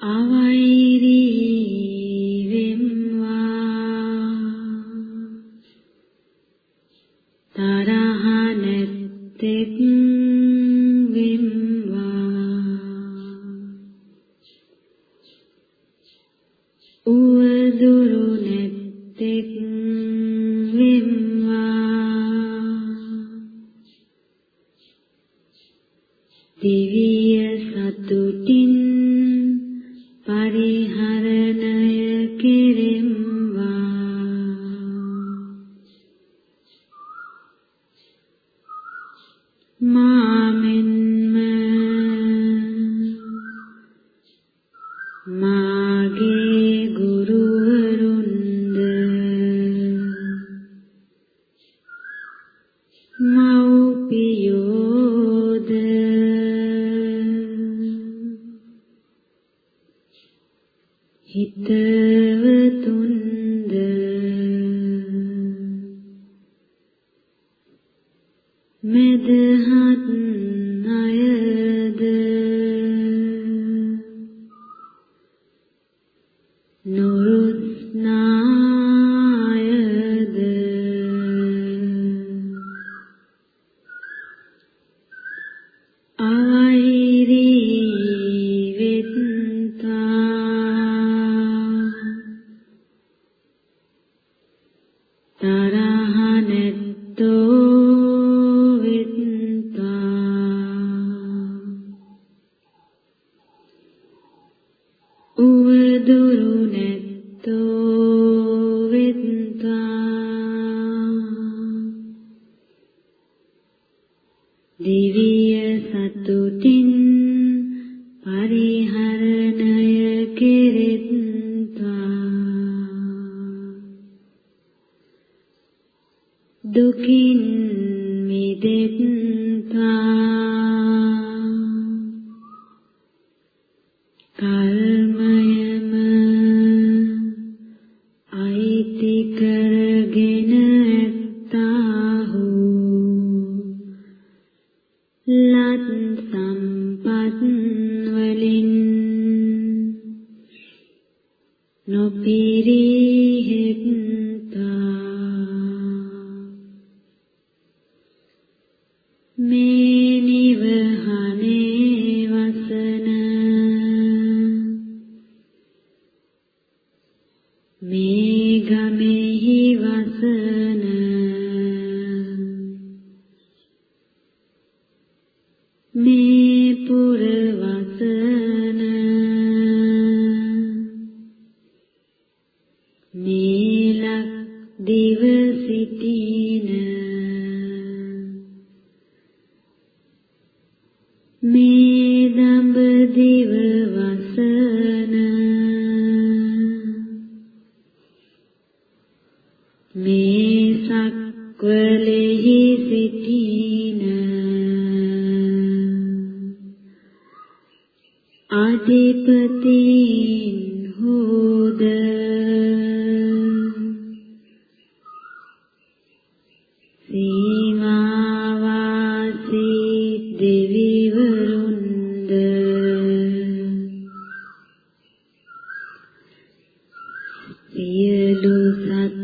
ആവായി දිවිය සතුටින් 耶鲁达。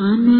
ಆಮೇಲೆ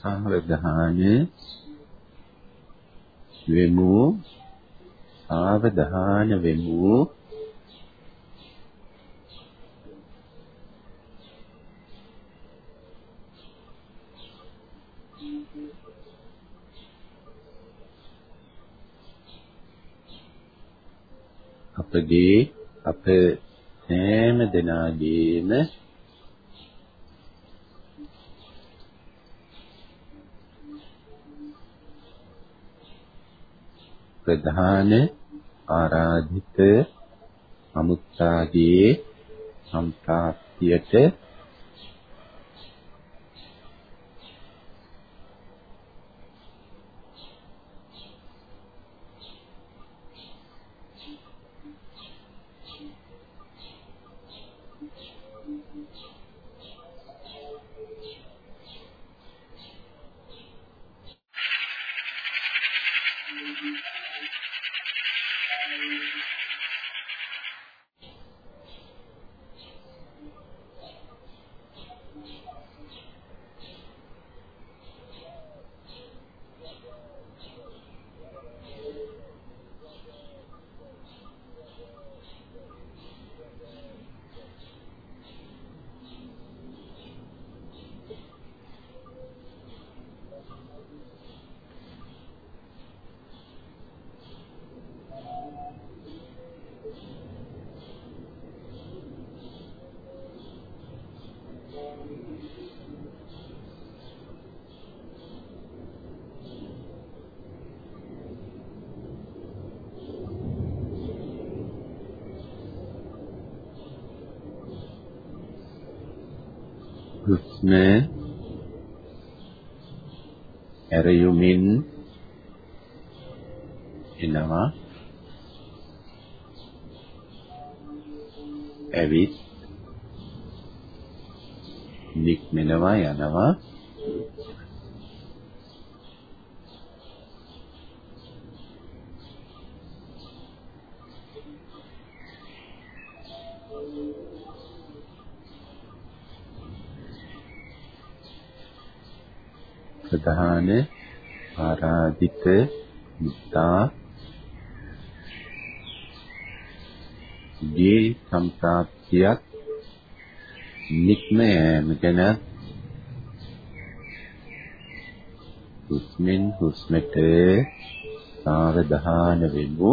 සාවධාන වෙමු. සාවධාන වෙමු. අපගේ අප සෑම දෙනාගේම ප්‍රධාන ආරාධිත අමුත්තාගේ සම්ප්‍රාප්තියට හුස්ම ඇරයුමින් එනවා. ඇවිත් නික්මෙනවා යනවා. ප්‍රධාන ආරාධිත මුත්තා ගේ සම්ප්‍රාප්තියක් නික්ම යෑම ගැන හුස්මෙන් හුස්මට සාවධාන වෙමු.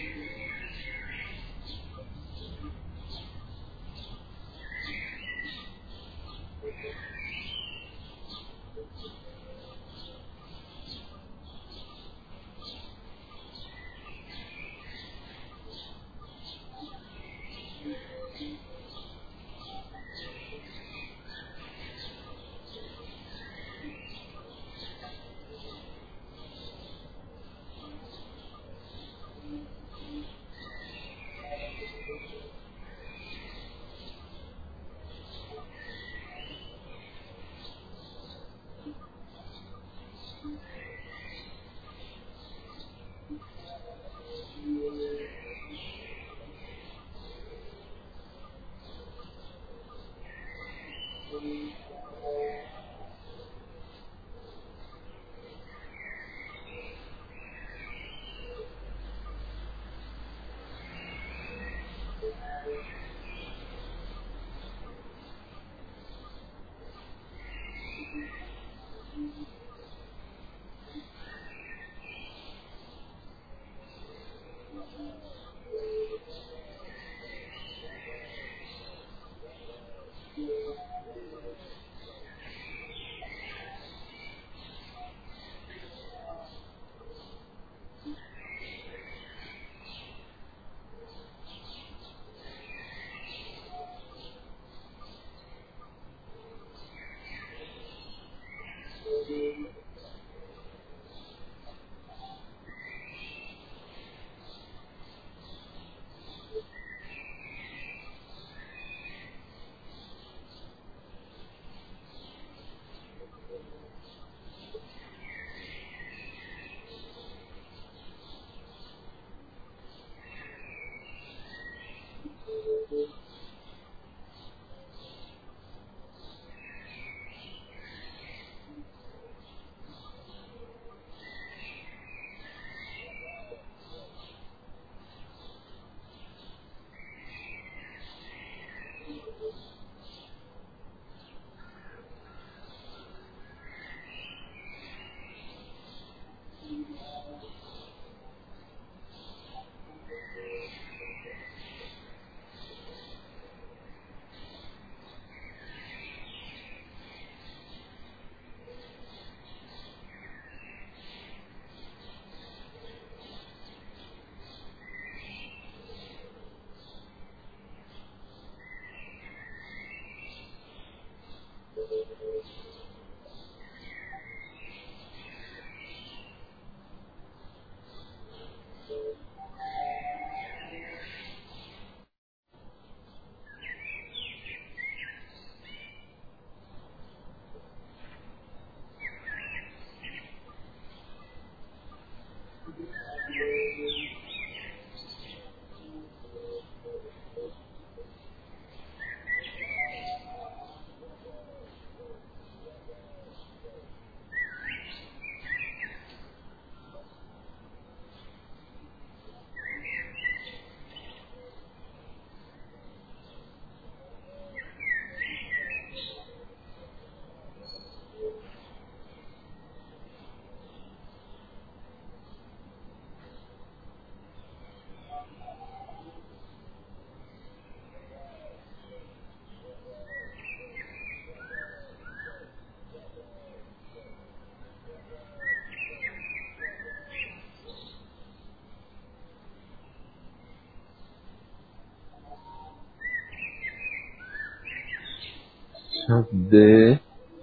ශබ්ද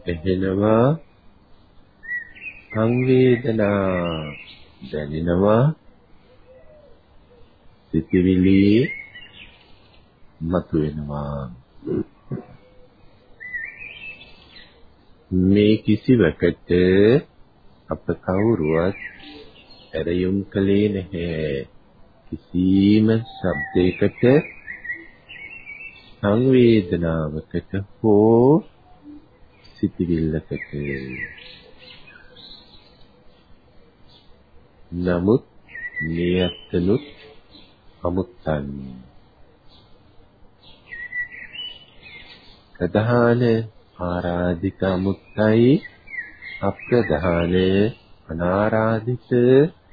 ඇහෙනවා සංවේදනා දැනෙනවා. සිතිවිලි මතුවෙනවා. මේ කිසිවකට අප කවුරුවත් ඇරයුම් කළේ නැහැ. කිසිම ශබ්දයකට සංවේදනාවකට හෝ සිතිවිල්ලකට. නමුත් මේ අත්නුත් අමුත්තන් ප්‍රධාන ආරාධික අමුත්තයි අප්‍රධාන අනාරාධිත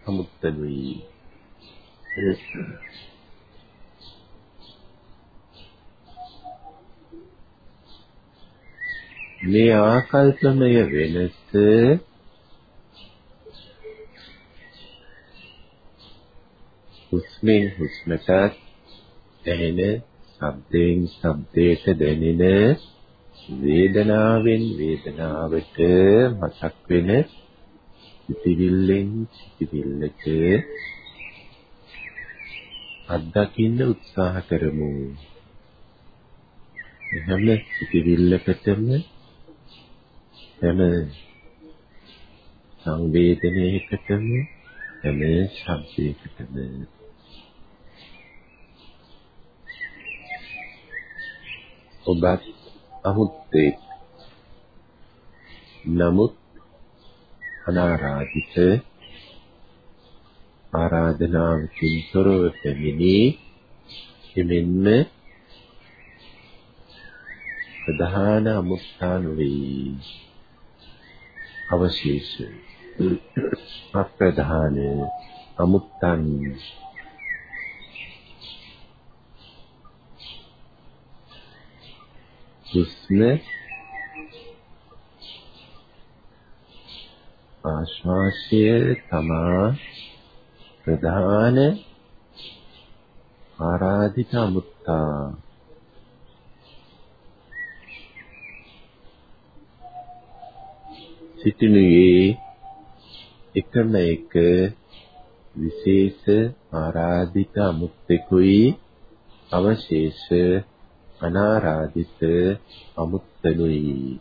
අමුත්තනුයි. මේ ආකල්පමය වෙනස හුස්මෙන් හුස්මට දැනෙන ශබ්දයෙන් ශබ්දයට දැනෙන වේදනාවෙන් වේදනාවට මතක් වෙන සිතිවිල්ලෙන් සිතිවිල්ලට අත්දකින්න උත්සාහ කරමු. හැම සිතිවිල්ලකටම හැම සංවේදනයකටම හැම ශබ්දයකටම ඔබත් අමුත්තේ නමුත් අනාරාධිත ආරාධනාවකින් තොරව පැමිණි එමෙන්ම ප්‍රධාන අමුත්තාන වේ අවශේෂ අප්‍රධාන අමුත්තන්. හුස්ම ආශ්වාසය තමා ප්‍රධාන ආරාධිත අමුත්තා. සිටිනුයේ එකම එක විශේෂ ආරාධිත අමුත්තෙකුයි අවශේෂ අනාරාධිත අමුත්තනුයි.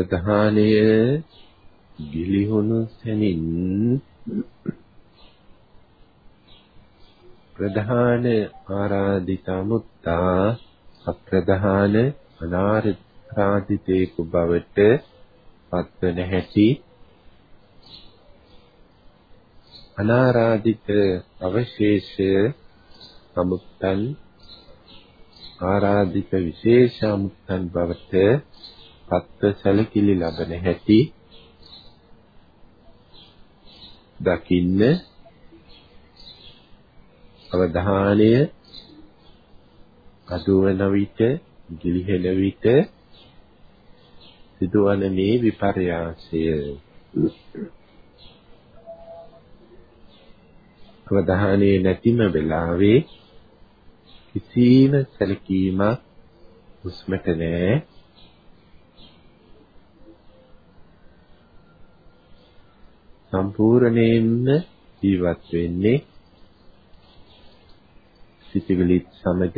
අවධානය ගිලිහුණු සැනින් ප්‍රධාන ආරාධිත මුත්තා අප්‍රධාන අනාරාධිතේකු බවට පත්වන හැටි අනාරාධිත අවශේෂ සමුත්තන් ආරාධිත විශේෂ සමුත්තන් බවට පත්ව සැලකිලි ලබන හැටි දකින්න අවධානය අදුවන විට ගිලිහෙන විට සිදුවන මේ විපර්යාසය. අවධානයේ නැතිම වෙලාවේ කිසිම සැලකීමක් හුස්මට නැහැ. සම්පූර්ණයෙන්ම ජීවත් වෙන්නේ සිතිවිලිත් සමග.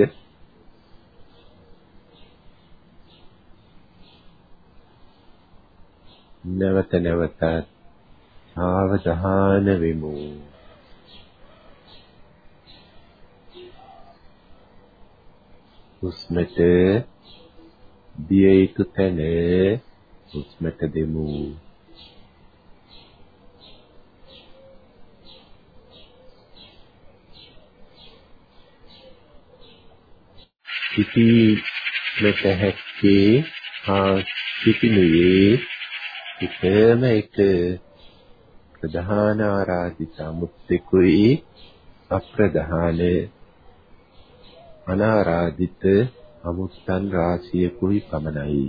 නැවත නැවතත් සාවධාන වෙමු. හුස්මට දිය යුතු තැන හුස්මට දෙමු. සිටීමට හැක්කේ හා සිටිනුයේ එකම එක ප්‍රධාන ආරාධිත මුත්තේකුයි අප්‍රධාන අනාරාධිත අමුත්තන් රාශියකුයි පමණයි.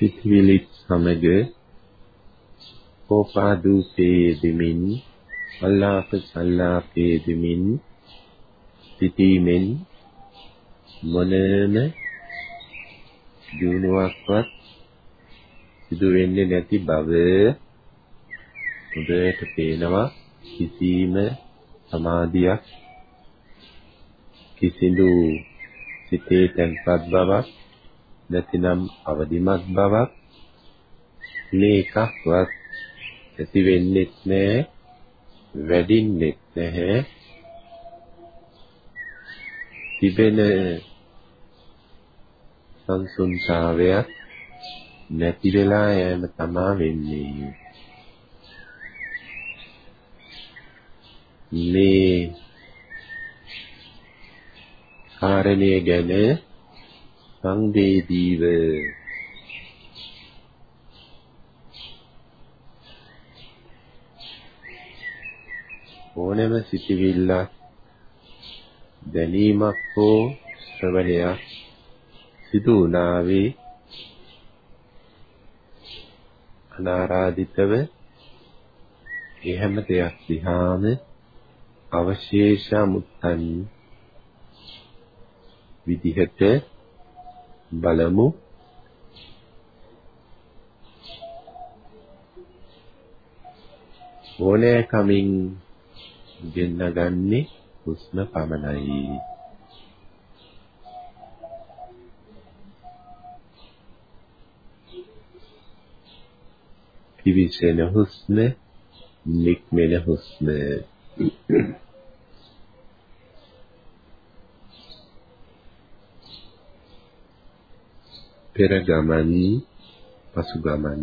සිතවිලි සමග කෝපාදූපේ දෙමින් අල්ලාප සල්ලාපේ දෙමින් සිටීමෙන් මොනම දිනුවක්වත් සිදු වෙන්නේ නැති බව හොඳට පේනවා. කිසිම සමාධියක් කිසිදු සිතේ තැන්පත් බවක් නැතිනම් අවදිමත් බවක් මේ එකක්වත් ඇති වෙන්නේ නැහැ වැඩින්නේ නැහැ. තිබෙන සංසුන්තාවයක් නැති වෙලා යෑම තමා වෙන්නේ. මේ කාරණය ගැන සංවේදීව. ඕනෑම සිටිවිල්ලක් දැනීමක් හෝ ශ්‍රවණයක් සිදු වුණාවේ අනාරාධිතව ඒ හැම දෙයක් දිහාම අවශේෂ මුත්තන් විදිහට බලමු. ඕනෑ කමින් ගෙන්නගන්නේ හුස්ම පමණයි. පිවිසෙන හුස්ම නික්මෙන හුස්ම. පෙර ගමන් පසු ගමන්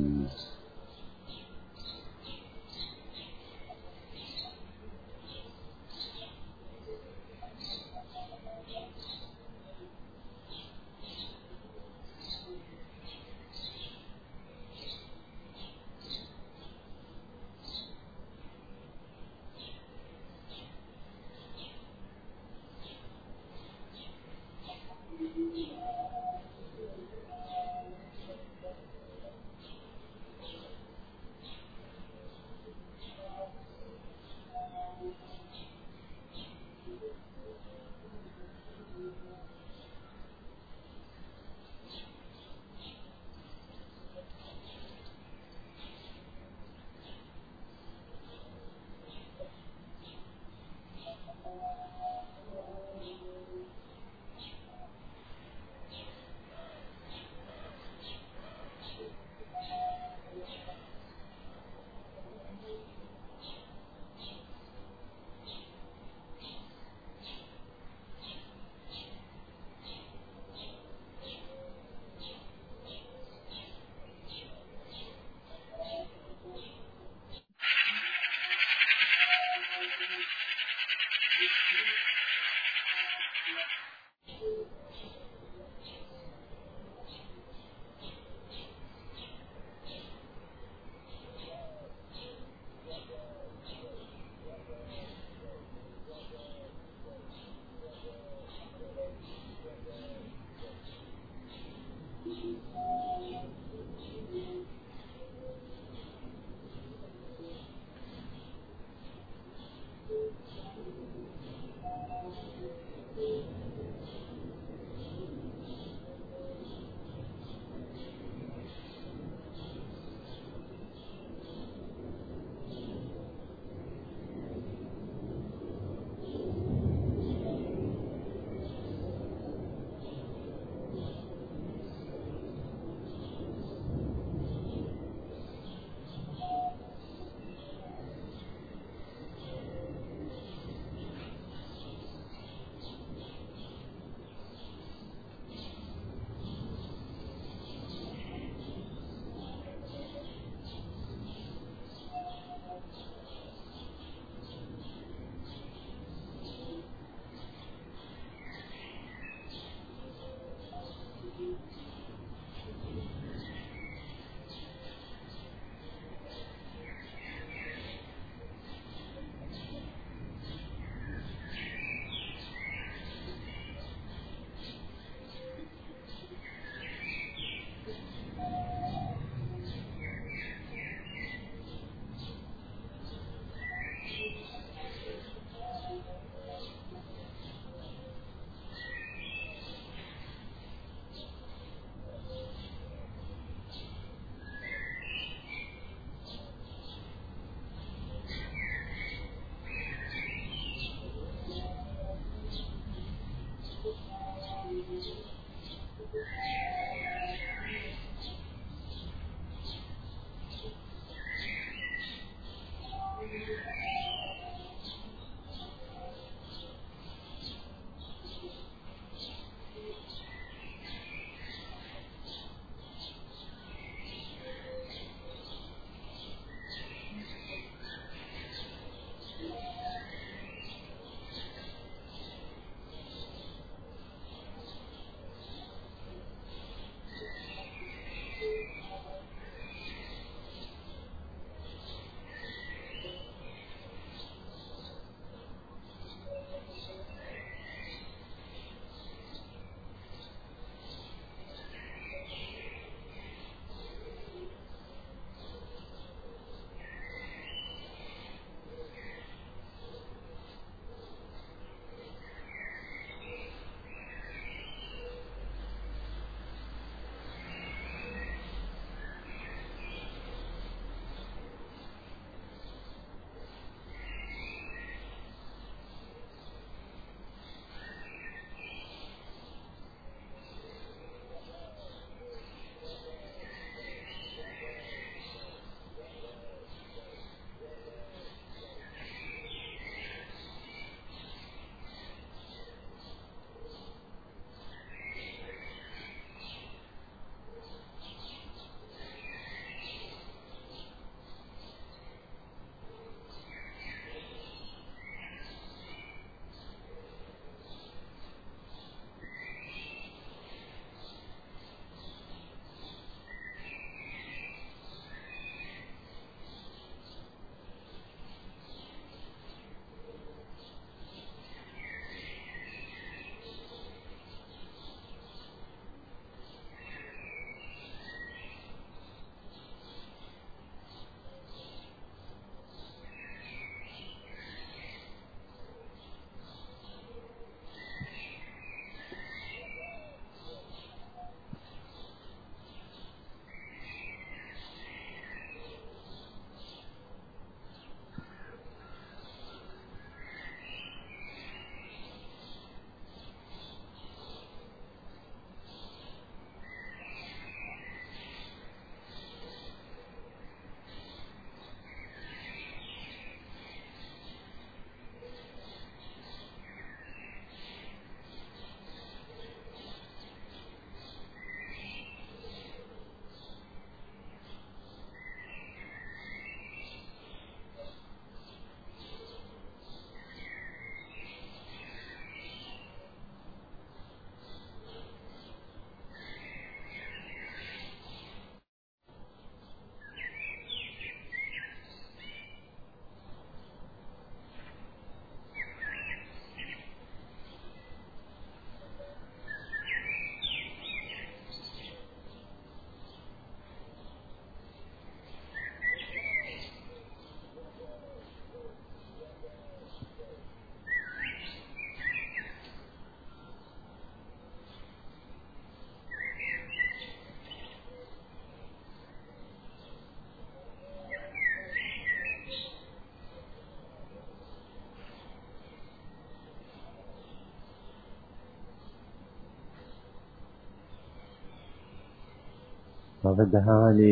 අවධානය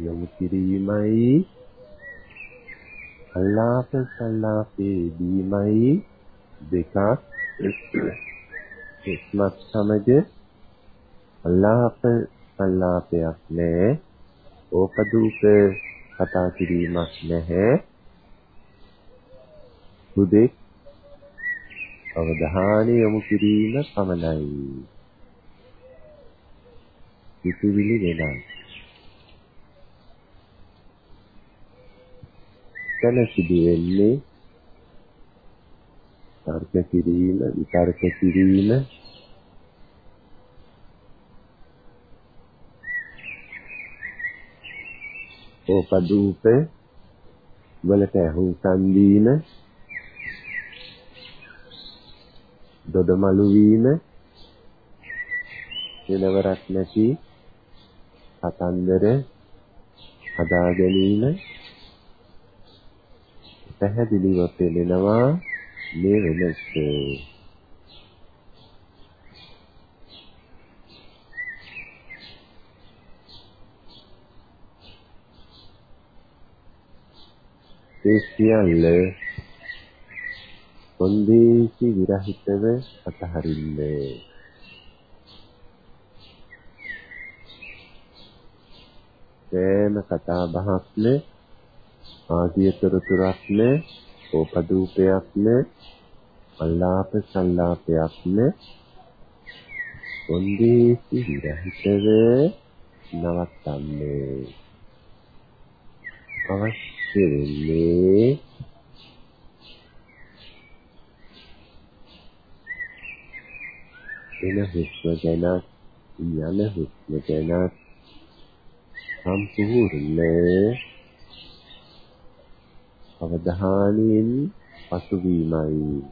යොමු කිරීමයි. අල්ලාප සල්ලාපේ දීමයි දෙකක්. එක්මත් සමග අල්ලාප සල්ලාපයක් නැහැ ඕපදූප කතා කිරීමක් නැහැ. හුදෙක් අවධානය යොමු කිරීම පමණයි. සිතුවිලි වෙනයි එතන සිදු වෙන්නේ තර්ක කිරීම විතර්ක කිරීම. ඕපදූප වලට අහුම්කම් දීම දොඩමලු වීම. වෙනවරක් නැති කතන්දර හදා ගැනීම පැහැදිලිව පෙනෙනවා මේ වෙනස. ඒ සියල්ල කොන්දේසි විරහිතව අතහරින්නේ සෑම කතා බහක්ම ආදී තොරතුරක් නැ, ඕපදූපයක් නැ, අල්ලාප සල්ලාපයක් නැ. කොන්දේසි විරහිතව නවත්තන්නේ. අවශ්‍ය වෙන්නේ එන හුස්ම ගැන යන හුස්ම ගැන සම්පූර්ණ අවධානයෙන් පසුවීමයි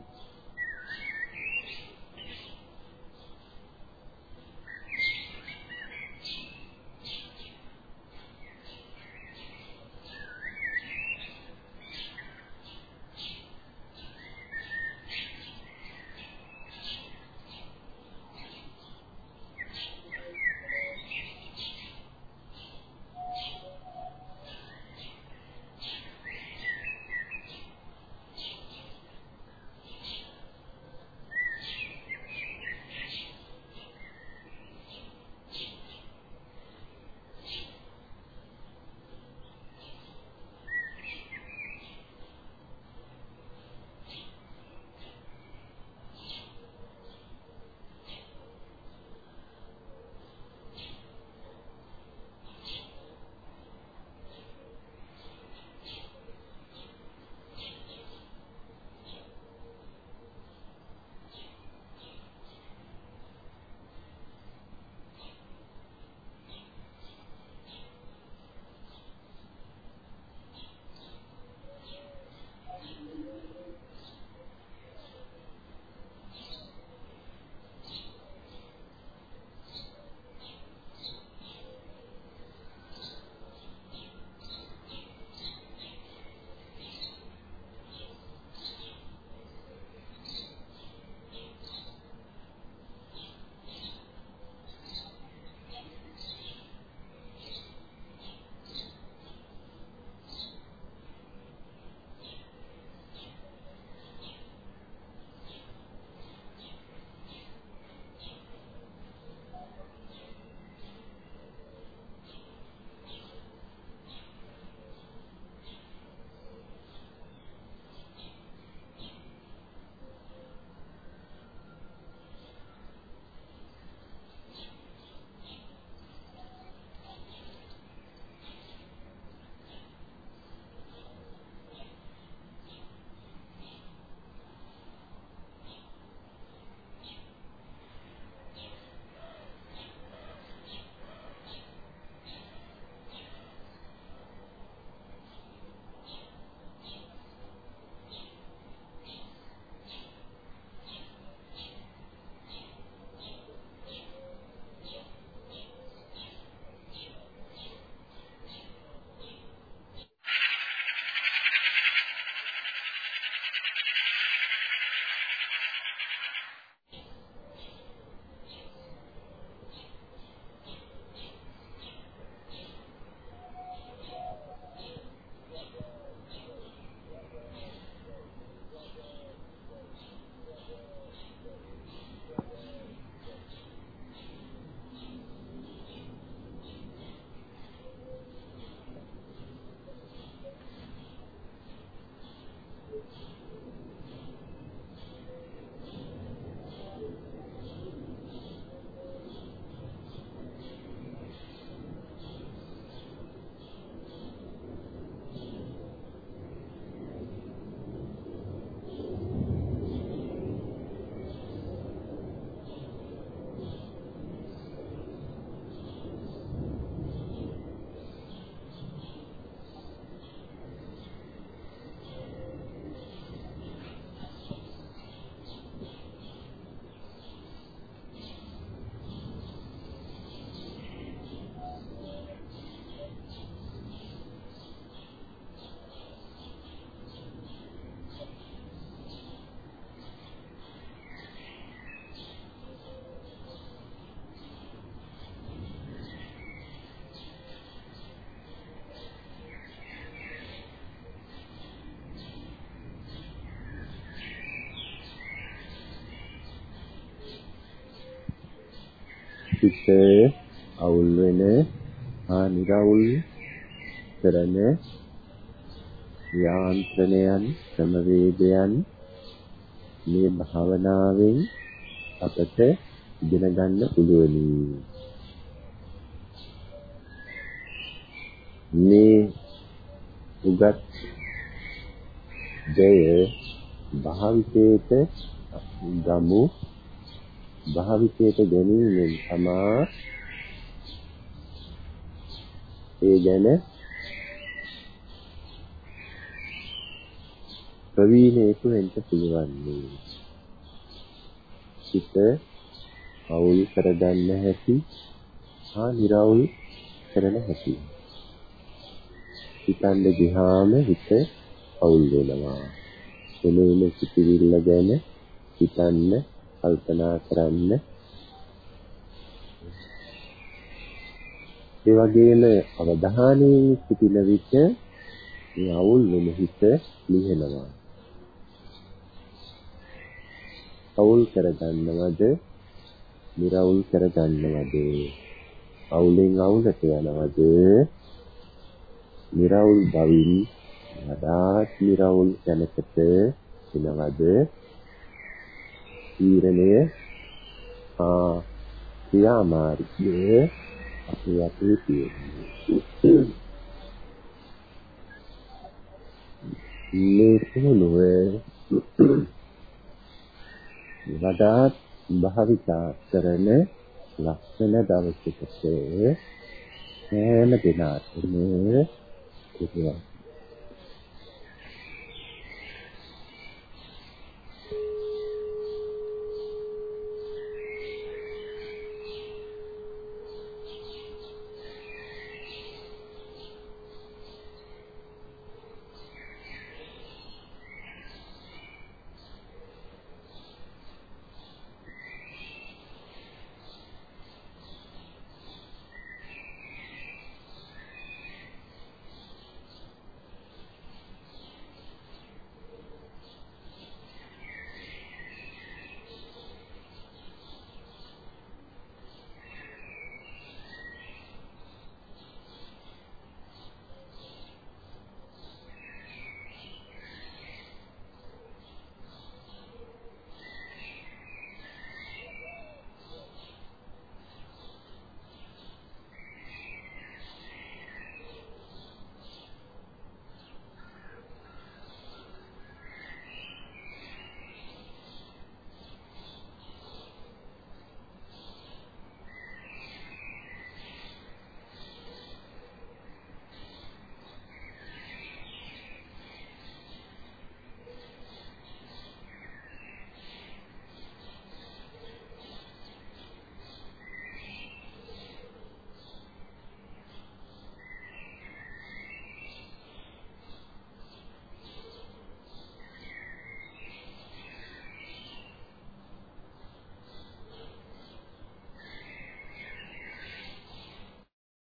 හිත අවුල් වෙන හා නිරවුල් කරන යාන්ත්‍රණයන් ක්‍රමවේදයන් මේ භාවනාවෙන් අපට ඉගෙන ගන්න පුළුවනි. මේ උගත් දෙය භාවිතයට ගමු භාවිතයට ගැනීමෙන් තමා ඒ ගැන ප්‍රවීණයෙකු වෙන්න පුළුවන්. සිත අවුල් කරගන්න හැටි හා निराවුල් කරන හැටි. හිතන්න ගියාම හිත අවුල් වෙනවා. එනේන සිතිවිල්ල ගැන හිතන්න කල්පනා කරන්න. ඒ වගේම අවධානයෙන් සිටින විට මේ අවුල් වෙන හිත ලිහෙනවා. අවුල් කරගන්නවද? නිරවුල් කරගන්නවද? අවුලෙන් අවුලට යනවද? නිරවුල් බවින් වඩාත් නිරවුල් තැනකට එනවද? තීරණය ආ ක්‍රියාමාර්ගය අපේ අතේ තියෙනවා. මේ පුහුණුව වඩාත් භාවිතා කරන ලක්ෂණ දවසකට හැම දිනකටම